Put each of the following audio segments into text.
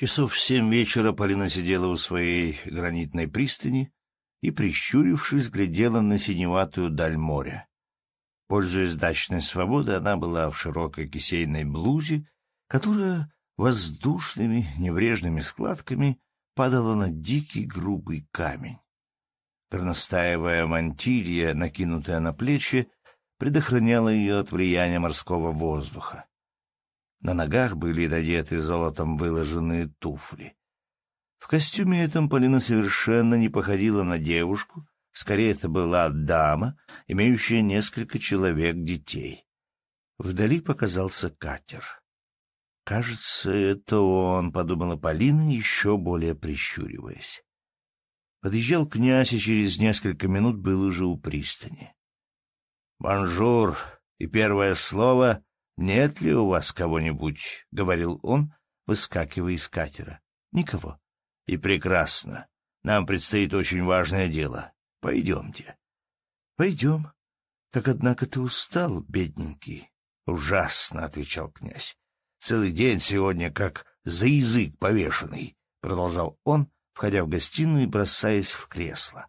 Часов в семь вечера Полина сидела у своей гранитной пристани и, прищурившись, глядела на синеватую даль моря. Пользуясь дачной свободой, она была в широкой кисейной блузе, которая воздушными небрежными складками падала на дикий грубый камень. Горностаевая мантилья, накинутая на плечи, предохраняла ее от влияния морского воздуха. На ногах были надеты золотом выложенные туфли. В костюме этом Полина совершенно не походила на девушку, скорее это была дама, имеющая несколько человек детей. Вдали показался катер. «Кажется, это он», — подумала Полина, еще более прищуриваясь. Подъезжал князь, и через несколько минут был уже у пристани. «Bonjour!» и первое слово «Нет ли у вас кого-нибудь?» — говорил он, выскакивая из катера. «Никого». «И прекрасно. Нам предстоит очень важное дело. Пойдемте». «Пойдем. Как, однако, ты устал, бедненький». «Ужасно», — отвечал князь. «Целый день сегодня как за язык повешенный», — продолжал он, входя в гостиную и бросаясь в кресло.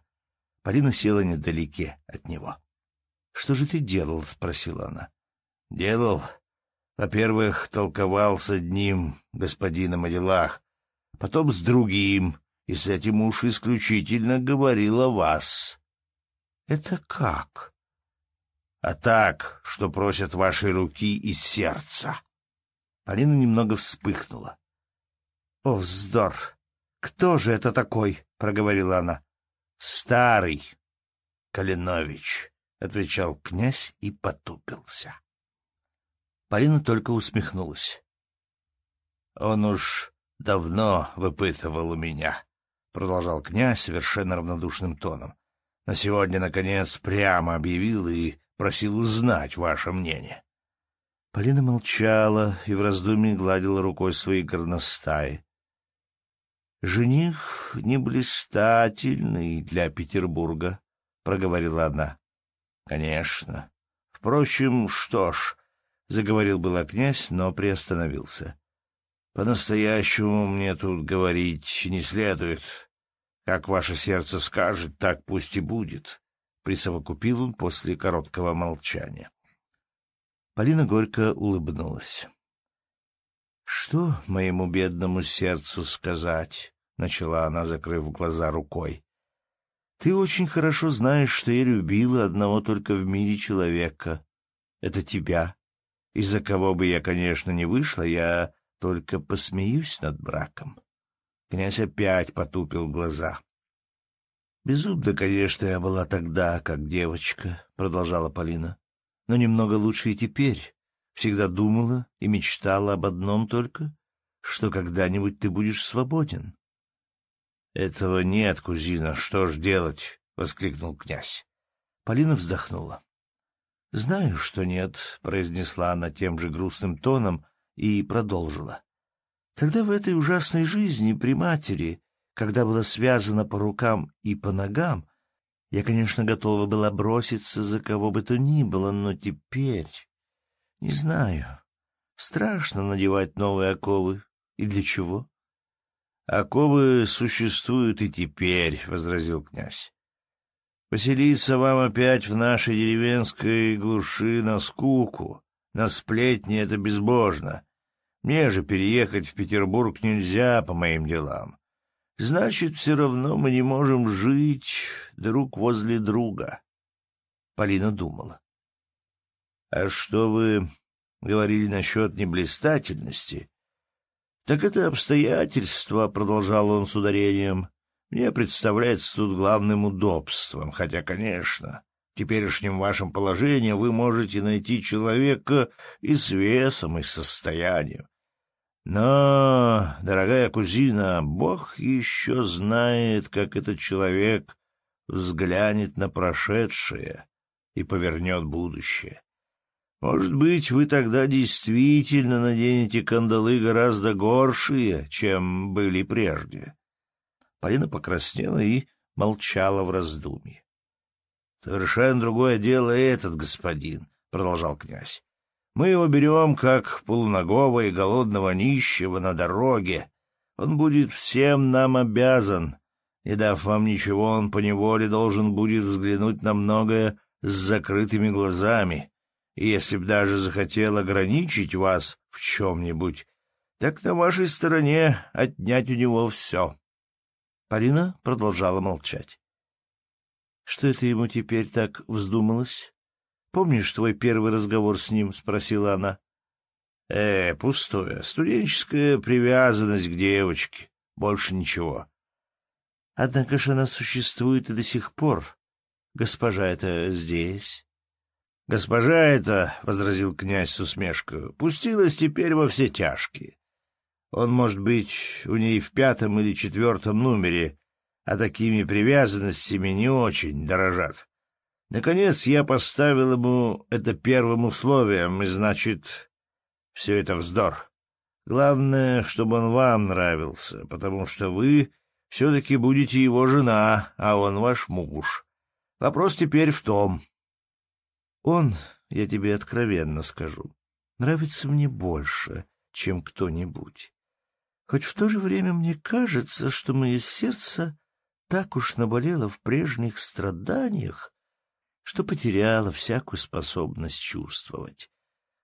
Полина села недалеке от него. «Что же ты делал?» — спросила она. «Делал. Во-первых, толковал с одним господином о делах, потом с другим, и с этим уж исключительно говорил о вас. Это как? А так, что просят вашей руки и сердца. Полина немного вспыхнула. О, вздор! Кто же это такой? проговорила она. Старый Калинович, отвечал князь и потупился. Полина только усмехнулась. «Он уж давно выпытывал у меня», — продолжал князь совершенно равнодушным тоном. «На сегодня, наконец, прямо объявил и просил узнать ваше мнение». Полина молчала и в раздумье гладила рукой свои горностаи. «Жених не блистательный для Петербурга», — проговорила она. «Конечно. Впрочем, что ж, Заговорил было князь, но приостановился. По-настоящему мне тут говорить не следует. Как ваше сердце скажет, так пусть и будет, — присовокупил он после короткого молчания. Полина горько улыбнулась. — Что моему бедному сердцу сказать? — начала она, закрыв глаза рукой. — Ты очень хорошо знаешь, что я любила одного только в мире человека. Это тебя. Из-за кого бы я, конечно, не вышла, я только посмеюсь над браком. Князь опять потупил глаза. «Безумно, конечно, я была тогда, как девочка», — продолжала Полина. «Но немного лучше и теперь. Всегда думала и мечтала об одном только, что когда-нибудь ты будешь свободен». «Этого нет, кузина, что ж делать?» — воскликнул князь. Полина вздохнула. «Знаю, что нет», — произнесла она тем же грустным тоном и продолжила. «Тогда в этой ужасной жизни при матери, когда была связана по рукам и по ногам, я, конечно, готова была броситься за кого бы то ни было, но теперь... Не знаю. Страшно надевать новые оковы. И для чего?» «Оковы существуют и теперь», — возразил князь. Поселиться вам опять в нашей деревенской глуши на скуку, на сплетни — это безбожно. Мне же переехать в Петербург нельзя по моим делам. Значит, все равно мы не можем жить друг возле друга. Полина думала. — А что вы говорили насчет неблистательности? — Так это обстоятельство, — продолжал он с ударением, мне представляется тут главным удобством, хотя, конечно, в теперешнем вашем положении вы можете найти человека и с весом, и состоянием. Но, дорогая кузина, Бог еще знает, как этот человек взглянет на прошедшее и повернет будущее. Может быть, вы тогда действительно наденете кандалы гораздо горшие, чем были прежде. Полина покраснела и молчала в раздумье. — Совершенно другое дело этот господин, — продолжал князь. — Мы его берем как полуногого и голодного нищего на дороге. Он будет всем нам обязан. Не дав вам ничего, он поневоле должен будет взглянуть на многое с закрытыми глазами. И если б даже захотел ограничить вас в чем-нибудь, так на вашей стороне отнять у него все. Полина продолжала молчать. — Что это ему теперь так вздумалось? Помнишь твой первый разговор с ним? — спросила она. — Э, пустое. Студенческая привязанность к девочке. Больше ничего. — Однако же она существует и до сих пор. Госпожа это здесь. — Госпожа это, — возразил князь с усмешкой, — пустилась теперь во все тяжкие. Он, может быть, у ней в пятом или четвертом номере, а такими привязанностями не очень дорожат. Наконец я поставил ему это первым условием, и, значит, все это вздор. Главное, чтобы он вам нравился, потому что вы все-таки будете его жена, а он ваш муж. Вопрос теперь в том. Он, я тебе откровенно скажу, нравится мне больше, чем кто-нибудь. Хоть в то же время мне кажется, что мое сердце так уж наболело в прежних страданиях, что потеряла всякую способность чувствовать.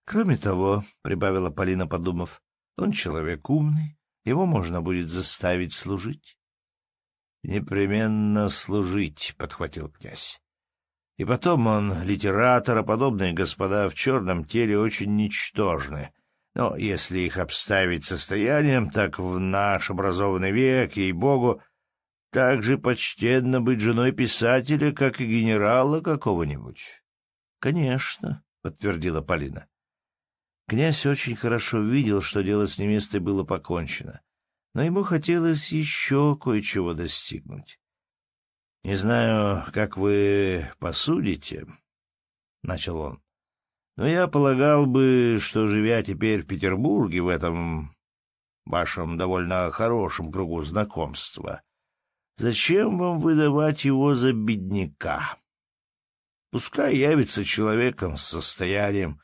Кроме того, — прибавила Полина, подумав, — он человек умный, его можно будет заставить служить. — Непременно служить, — подхватил князь. И потом он литератор, а подобные господа в черном теле очень ничтожны. Но если их обставить состоянием, так в наш образованный век, ей-богу, так же почтенно быть женой писателя, как и генерала какого-нибудь. — Конечно, — подтвердила Полина. Князь очень хорошо видел, что дело с невестой было покончено, но ему хотелось еще кое-чего достигнуть. — Не знаю, как вы посудите, — начал он, — но я полагал бы, что, живя теперь в Петербурге, в этом вашем довольно хорошем кругу знакомства, Зачем вам выдавать его за бедняка? Пускай явится человеком с состоянием.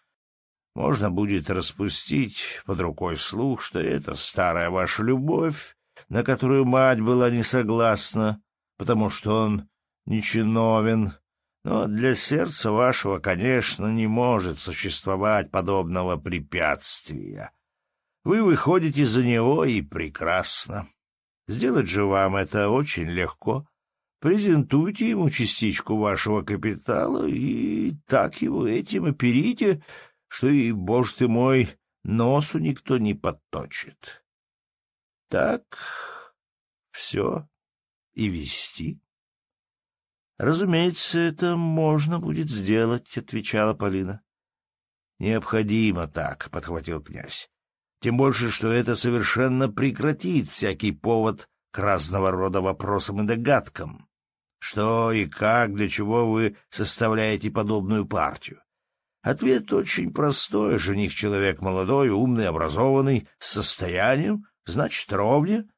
Можно будет распустить под рукой слух, что это старая ваша любовь, на которую мать была не согласна, потому что он нечиновен. Но для сердца вашего, конечно, не может существовать подобного препятствия. Вы выходите за него, и прекрасно. Сделать же вам это очень легко. Презентуйте ему частичку вашего капитала и так его этим оперите, что и, боже ты мой, носу никто не подточит. Так все и вести. Разумеется, это можно будет сделать, — отвечала Полина. — Необходимо так, — подхватил князь. Тем больше, что это совершенно прекратит всякий повод к разного рода вопросам и догадкам. Что и как, для чего вы составляете подобную партию? Ответ очень простой. Жених человек молодой, умный, образованный, с состоянием, значит, ровня.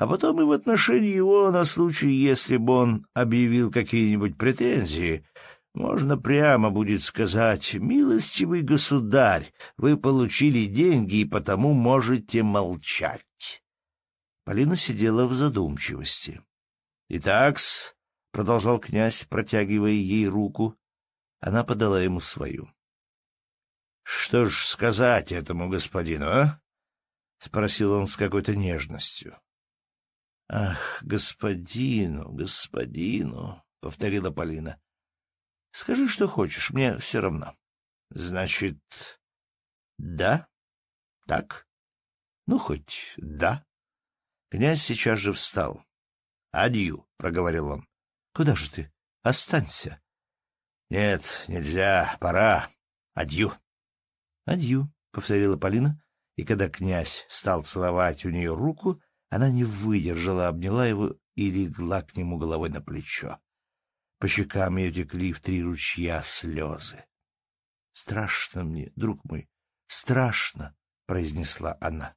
А потом и в отношении его, на случай, если бы он объявил какие-нибудь претензии, можно прямо будет сказать, «Милостивый государь, вы получили деньги и потому можете молчать». Полина сидела в задумчивости. «Итак-с», — продолжал князь, протягивая ей руку, она подала ему свою. «Что ж сказать этому господину, а?» — спросил он с какой-то нежностью. «Ах, господину, господину», — повторила Полина. Скажи, что хочешь, мне все равно. — Значит, да? Так? Ну, хоть да. Князь сейчас же встал. — Адью, — проговорил он. — Куда же ты? Останься. — Нет, нельзя, пора. Адью. — Адью, — повторила Полина, и когда князь стал целовать у нее руку, она не выдержала, обняла его и легла к нему головой на плечо. По щекам ее текли в три ручья слезы. — Страшно мне, друг мой, страшно, — произнесла она.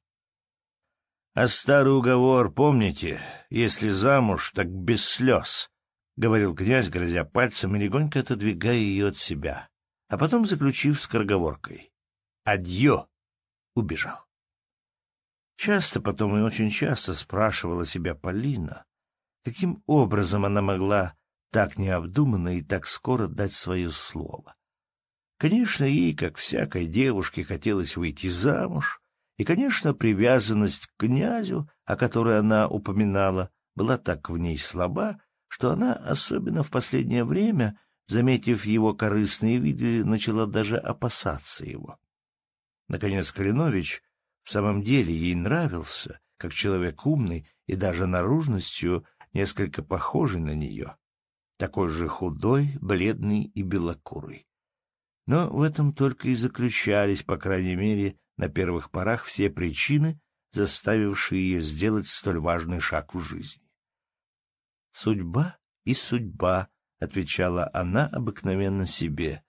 — А старый уговор помните? Если замуж, так без слез, — говорил князь, грозя пальцем и легонько отодвигая ее от себя, а потом, заключив скороговоркой, — «Адьё!» убежал. Часто потом и очень часто спрашивала себя Полина, каким образом она могла так необдуманно и так скоро дать свое слово. Конечно, ей, как всякой девушке, хотелось выйти замуж, и, конечно, привязанность к князю, о которой она упоминала, была так в ней слаба, что она, особенно в последнее время, заметив его корыстные виды, начала даже опасаться его. Наконец Калинович в самом деле ей нравился, как человек умный и даже наружностью несколько похожий на нее, такой же худой, бледный и белокурый. Но в этом только и заключались, по крайней мере, на первых порах все причины, заставившие ее сделать столь важный шаг в жизни. «Судьба и судьба», — отвечала она обыкновенно себе.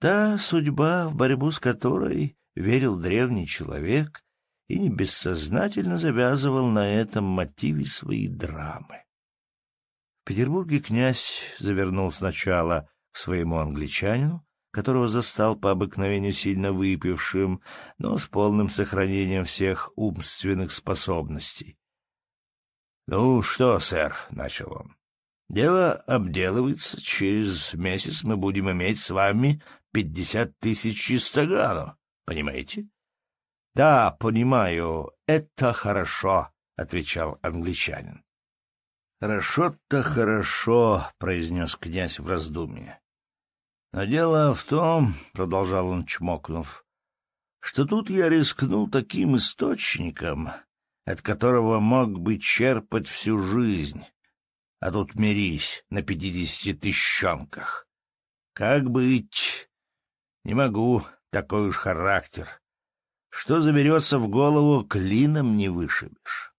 «Та судьба, в борьбу с которой верил древний человек и не бессознательно завязывал на этом мотиве свои драмы. В Петербурге князь завернул сначала к своему англичанину, которого застал по обыкновению сильно выпившим, но с полным сохранением всех умственных способностей. — Ну что, сэр, — начал он, — дело обделывается, через месяц мы будем иметь с вами пятьдесят тысяч чистогану. Понимаете? — Да, понимаю, это хорошо, — отвечал англичанин. «Хорошо-то хорошо», — произнес князь в раздумье. «Но дело в том, — продолжал он, чмокнув, — что тут я рискнул таким источником, от которого мог бы черпать всю жизнь, а тут мирись на пятидесяти тысячонках. Как быть? Не могу, такой уж характер. Что заберется в голову, клином не вышибешь.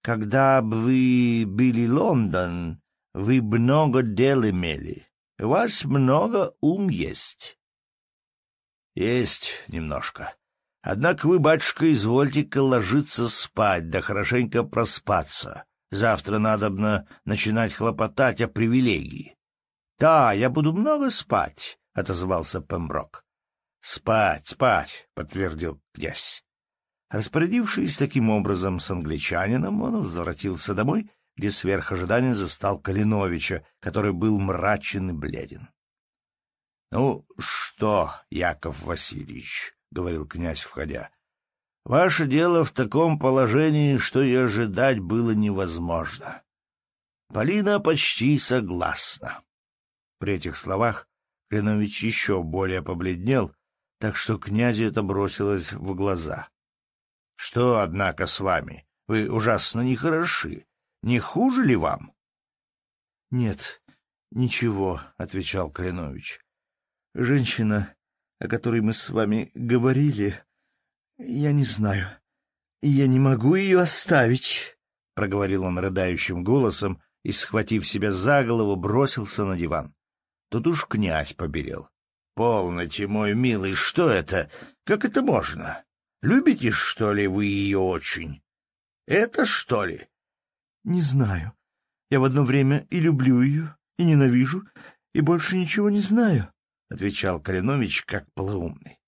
Когда бы вы были Лондон, вы много дел имели. У вас много ум есть. Есть немножко. Однако вы, батюшка, извольте-ка ложиться спать, да хорошенько проспаться. Завтра надобно начинать хлопотать о привилегии. — Да, я буду много спать, — отозвался Пемброк. — Спать, спать, — подтвердил князь. Распорядившись таким образом с англичанином, он возвратился домой, где сверх ожидания застал Калиновича, который был мрачен и бледен. — Ну что, Яков Васильевич, — говорил князь, входя, — ваше дело в таком положении, что и ожидать было невозможно. Полина почти согласна. При этих словах Калинович еще более побледнел, так что князю это бросилось в глаза. — Что, однако, с вами? Вы ужасно нехороши. Не хуже ли вам? — Нет, ничего, — отвечал Калинович. — Женщина, о которой мы с вами говорили, я не знаю. Я не могу ее оставить, — проговорил он рыдающим голосом и, схватив себя за голову, бросился на диван. Тут уж князь поберел. «Полноте, мой милый, что это? Как это можно? Любите, что ли, вы ее очень? Это что ли?» «Не знаю. Я в одно время и люблю ее, и ненавижу, и больше ничего не знаю», — отвечал Калинович как полоумный.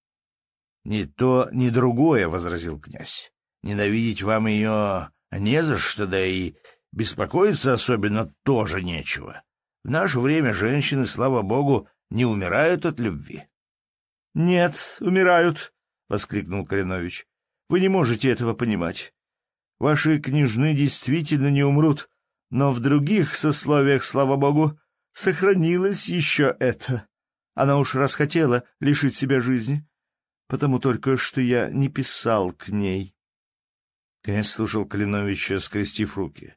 «Ни то, ни другое», — возразил князь. «Ненавидеть вам ее не за что, да и беспокоиться особенно тоже нечего. В наше время женщины, слава богу, не умирают от любви. — Нет, умирают, — воскликнул Калинович. — Вы не можете этого понимать. Ваши княжны действительно не умрут, но в других сословиях, слава богу, сохранилось еще это. Она уж раз хотела лишить себя жизни, потому только что я не писал к ней. Князь слушал Калиновича, скрестив руки.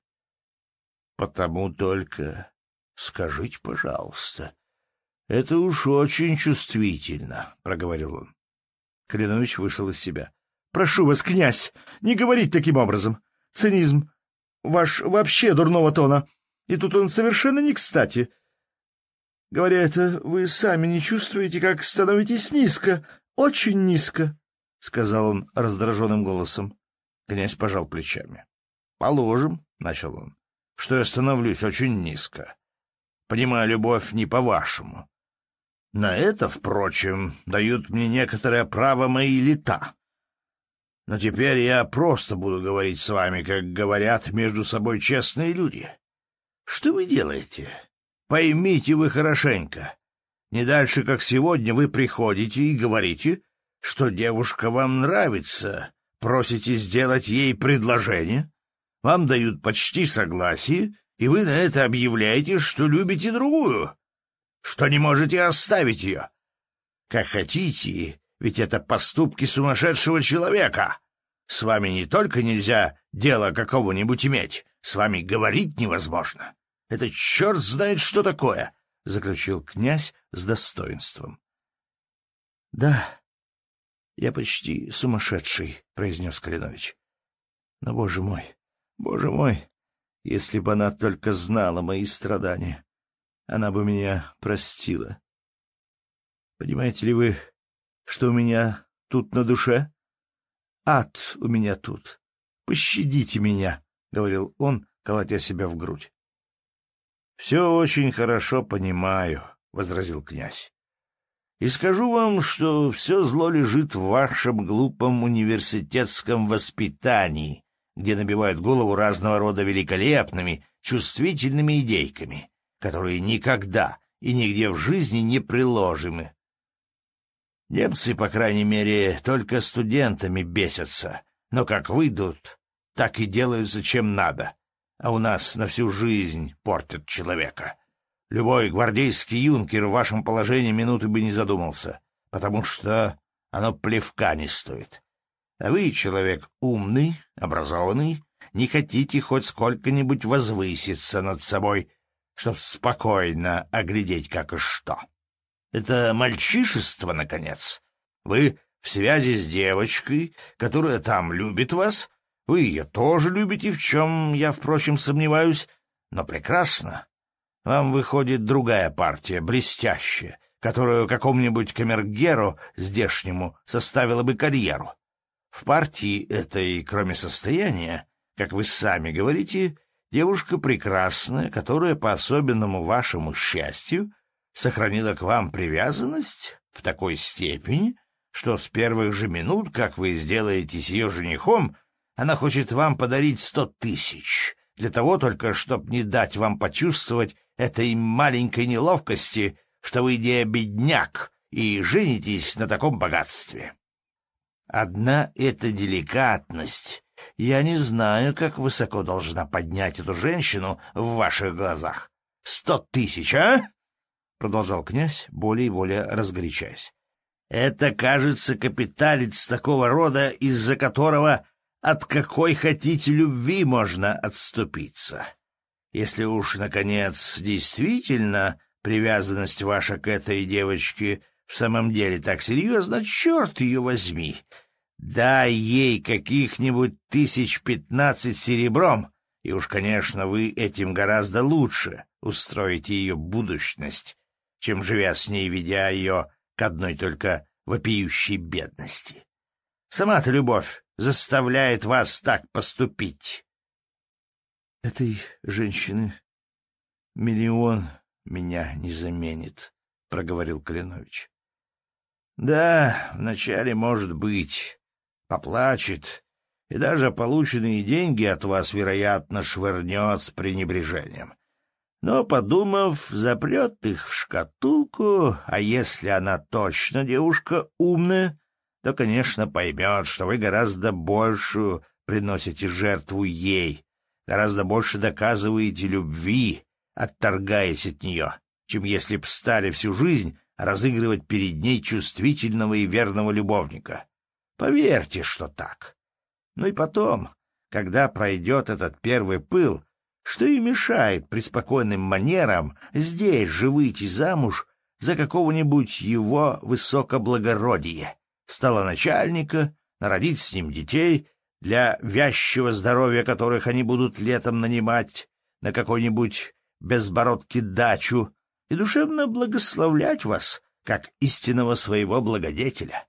— Потому только скажите, пожалуйста, «Это уж очень чувствительно», — проговорил он. Калинович вышел из себя. «Прошу вас, князь, не говорить таким образом. Цинизм ваш вообще дурного тона, и тут он совершенно не кстати. Говоря это, вы сами не чувствуете, как становитесь низко, очень низко», — сказал он раздраженным голосом. Князь пожал плечами. «Положим», — начал он, — «что я становлюсь очень низко. Понимаю любовь не по-вашему. На это, впрочем, дают мне некоторое право мои лета. Но теперь я просто буду говорить с вами, как говорят между собой честные люди. Что вы делаете? Поймите вы хорошенько. Не дальше, как сегодня, вы приходите и говорите, что девушка вам нравится, просите сделать ей предложение, вам дают почти согласие, и вы на это объявляете, что любите другую, что не можете оставить ее. Как хотите, ведь это поступки сумасшедшего человека. С вами не только нельзя дело какого-нибудь иметь, с вами говорить невозможно. Это черт знает, что такое, — заключил князь с достоинством. — Да, я почти сумасшедший, — произнес Калинович. — Но, боже мой, боже мой, если бы она только знала мои страдания, она бы меня простила. Понимаете ли вы, что у меня тут на душе? Ад у меня тут. Пощадите меня, — говорил он, колотя себя в грудь. — Все очень хорошо понимаю, — возразил князь. — И скажу вам, что все зло лежит в вашем глупом университетском воспитании, где набивают голову разного рода великолепными, чувствительными идейками, которые никогда и нигде в жизни не приложимы Немцы, по крайней мере, только студентами бесятся, но как выйдут, так и делаются чем надо, а у нас на всю жизнь портят человека. Любой гвардейский юнкер в вашем положении минуты бы не задумался, потому что оно плевка не стоит. А вы человек умный, образованный, не хотите хоть сколько-нибудь возвыситься над собой, чтоб спокойно оглядеть как и что. Это мальчишество, наконец. Вы в связи с девочкой, которая там любит вас. Вы ее тоже любите, в чем я, впрочем, сомневаюсь. Но прекрасно. Вам выходит другая партия, блестящая, которую какому-нибудь камергеру здешнему составила бы карьеру. В партии этой, кроме состояния, как вы сами говорите, девушка прекрасная, которая по особенному вашему счастью сохранила к вам привязанность в такой степени, что с первых же минут, как вы сделаетесь ее женихом, она хочет вам подарить сто тысяч, для того только, чтобы не дать вам почувствовать этой маленькой неловкости, что вы не бедняк и женитесь на таком богатстве. Одна эта деликатность. Я не знаю, как высоко должна поднять эту женщину в ваших глазах. Сто тысяч, а? — продолжал князь, более и более разгорячаясь. «Это, кажется, капиталец такого рода, из-за которого от какой хотите любви можно отступиться. Если уж, наконец, действительно привязанность ваша к этой девочке в самом деле так серьезна, черт ее возьми, дай ей каких-нибудь тысяч пятнадцать серебром, и уж, конечно, вы этим гораздо лучше устроите ее будущность, чем живя с ней, ведя ее к одной только вопиющей бедности. Сама-то любовь заставляет вас так поступить. Этой женщины миллион меня не заменит, — проговорил Калинович. Да, вначале, может быть, поплачет, и даже полученные деньги от вас, вероятно, швырнет с пренебрежением но, подумав, запрет их в шкатулку, а если она точно девушка умная, то, конечно, поймет, что вы гораздо большую приносите жертву ей, гораздо больше доказываете любви, отторгаясь от нее, чем если б стали всю жизнь разыгрывать перед ней чувствительного и верного любовника. Поверьте, что так. Ну и потом, когда пройдет этот первый пыл, что и мешает при спокойным манерам здесь же выйти замуж за какого-нибудь его высокоблагородия, стала начальника, народить с ним детей, для вязчего здоровья которых они будут летом нанимать на какой-нибудь безбородке дачу и душевно благословлять вас, как истинного своего благодетеля.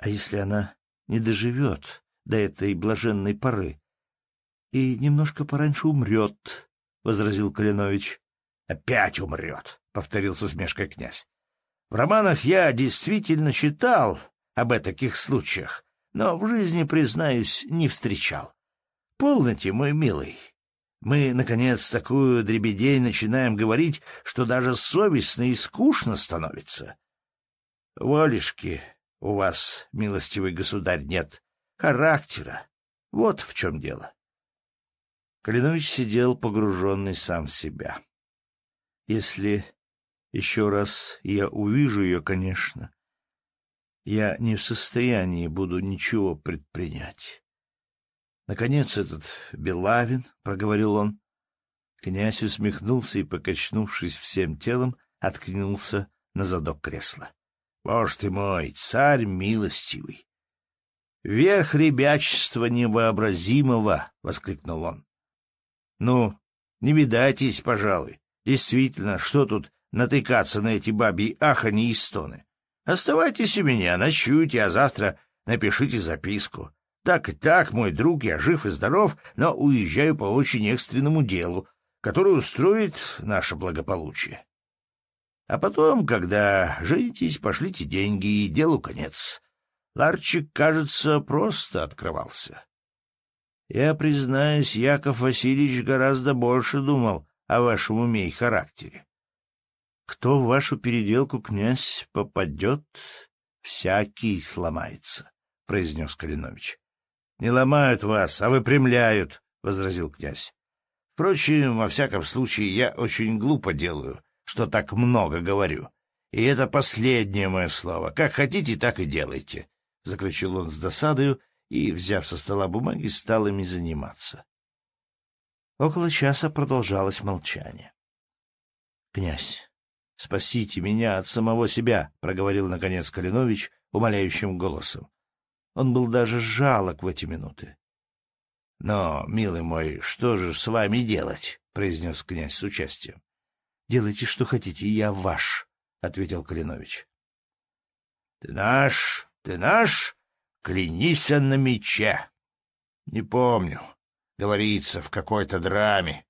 А если она не доживет до этой блаженной поры, и немножко пораньше умрет, — возразил Калинович. — Опять умрет, — повторил с усмешкой князь. — В романах я действительно читал об таких случаях, но в жизни, признаюсь, не встречал. Полноте, мой милый. Мы, наконец, такую дребедей начинаем говорить, что даже совестно и скучно становится. Волишки у вас, милостивый государь, нет. Характера. Вот в чем дело. Калинович сидел погруженный сам в себя. Если еще раз я увижу ее, конечно, я не в состоянии буду ничего предпринять. Наконец этот Белавин, — проговорил он. Князь усмехнулся и, покачнувшись всем телом, откинулся на задок кресла. — Боже ты мой, царь милостивый! — Верх ребячества невообразимого! — воскликнул он. — Ну, не видайтесь, пожалуй. Действительно, что тут натыкаться на эти бабьи ахани и стоны? Оставайтесь у меня, ночуйте, а завтра напишите записку. Так и так, мой друг, я жив и здоров, но уезжаю по очень экстренному делу, которое устроит наше благополучие. А потом, когда женитесь, пошлите деньги, и делу конец. Ларчик, кажется, просто открывался. Я признаюсь, Яков Васильевич гораздо больше думал о вашем уме и характере. Кто в вашу переделку, князь, попадет, всякий сломается, — произнес Калинович. — Не ломают вас, а выпрямляют, — возразил князь. — Впрочем, во всяком случае, я очень глупо делаю, что так много говорю. И это последнее мое слово. Как хотите, так и делайте, — заключил он с досадою и, взяв со стола бумаги, стал ими заниматься. Около часа продолжалось молчание. — Князь, «Спасите меня от самого себя», — проговорил, наконец, Калинович умоляющим голосом. Он был даже жалок в эти минуты. «Но, милый мой, что же с вами делать?» — произнес князь с участием. «Делайте, что хотите, я ваш», — ответил Калинович. «Ты наш, ты наш, клянись на мече». «Не помню. Говорится в какой-то драме.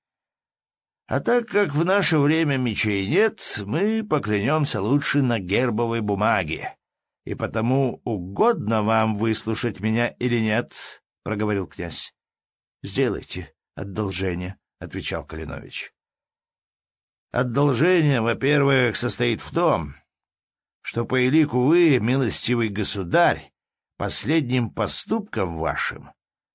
А так как в наше время мечей нет, мы поклянемся лучше на гербовой бумаге. И потому угодно вам выслушать меня или нет, — проговорил князь. — Сделайте одолжение, — отвечал Калинович. — Одолжение, во-первых, состоит в том, что по элику вы, милостивый государь, последним поступком вашим,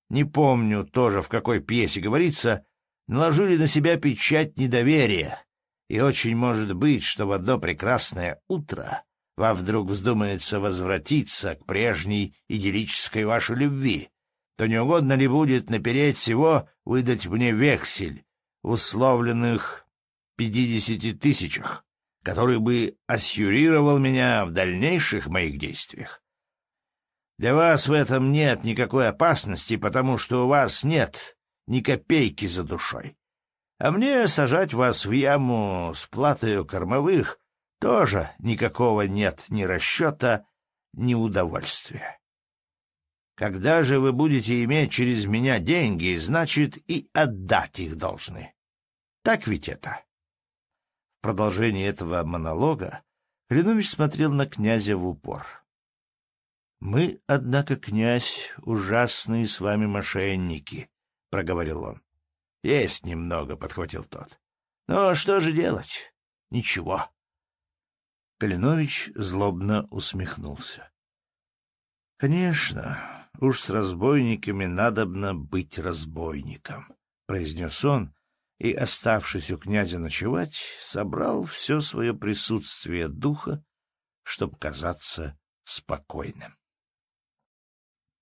не помню тоже в какой пьесе говорится, наложили на себя печать недоверия, и очень может быть, что в одно прекрасное утро вам вдруг вздумается возвратиться к прежней идиллической вашей любви, то не угодно ли будет напереть всего выдать мне вексель условленных пятидесяти тысячах, который бы ассюрировал меня в дальнейших моих действиях? Для вас в этом нет никакой опасности, потому что у вас нет ни копейки за душой. А мне сажать вас в яму с платою кормовых тоже никакого нет ни расчета, ни удовольствия. Когда же вы будете иметь через меня деньги, значит, и отдать их должны. Так ведь это? Продолжении этого монолога Калинович смотрел на князя в упор. — Мы, однако, князь, ужасные с вами мошенники, — проговорил он. — Есть немного, — подхватил тот. — Но что же делать? Ничего. Калинович злобно усмехнулся. — Конечно, уж с разбойниками надобно быть разбойником, — произнес он, и, оставшись у князя ночевать, собрал все свое присутствие духа, чтобы казаться спокойным.